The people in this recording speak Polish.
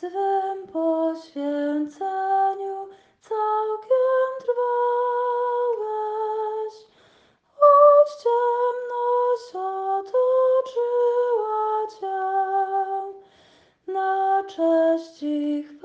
swym poświęceniu całkiem trwałeś. Choć ciemność otoczyła cię, na cześć ich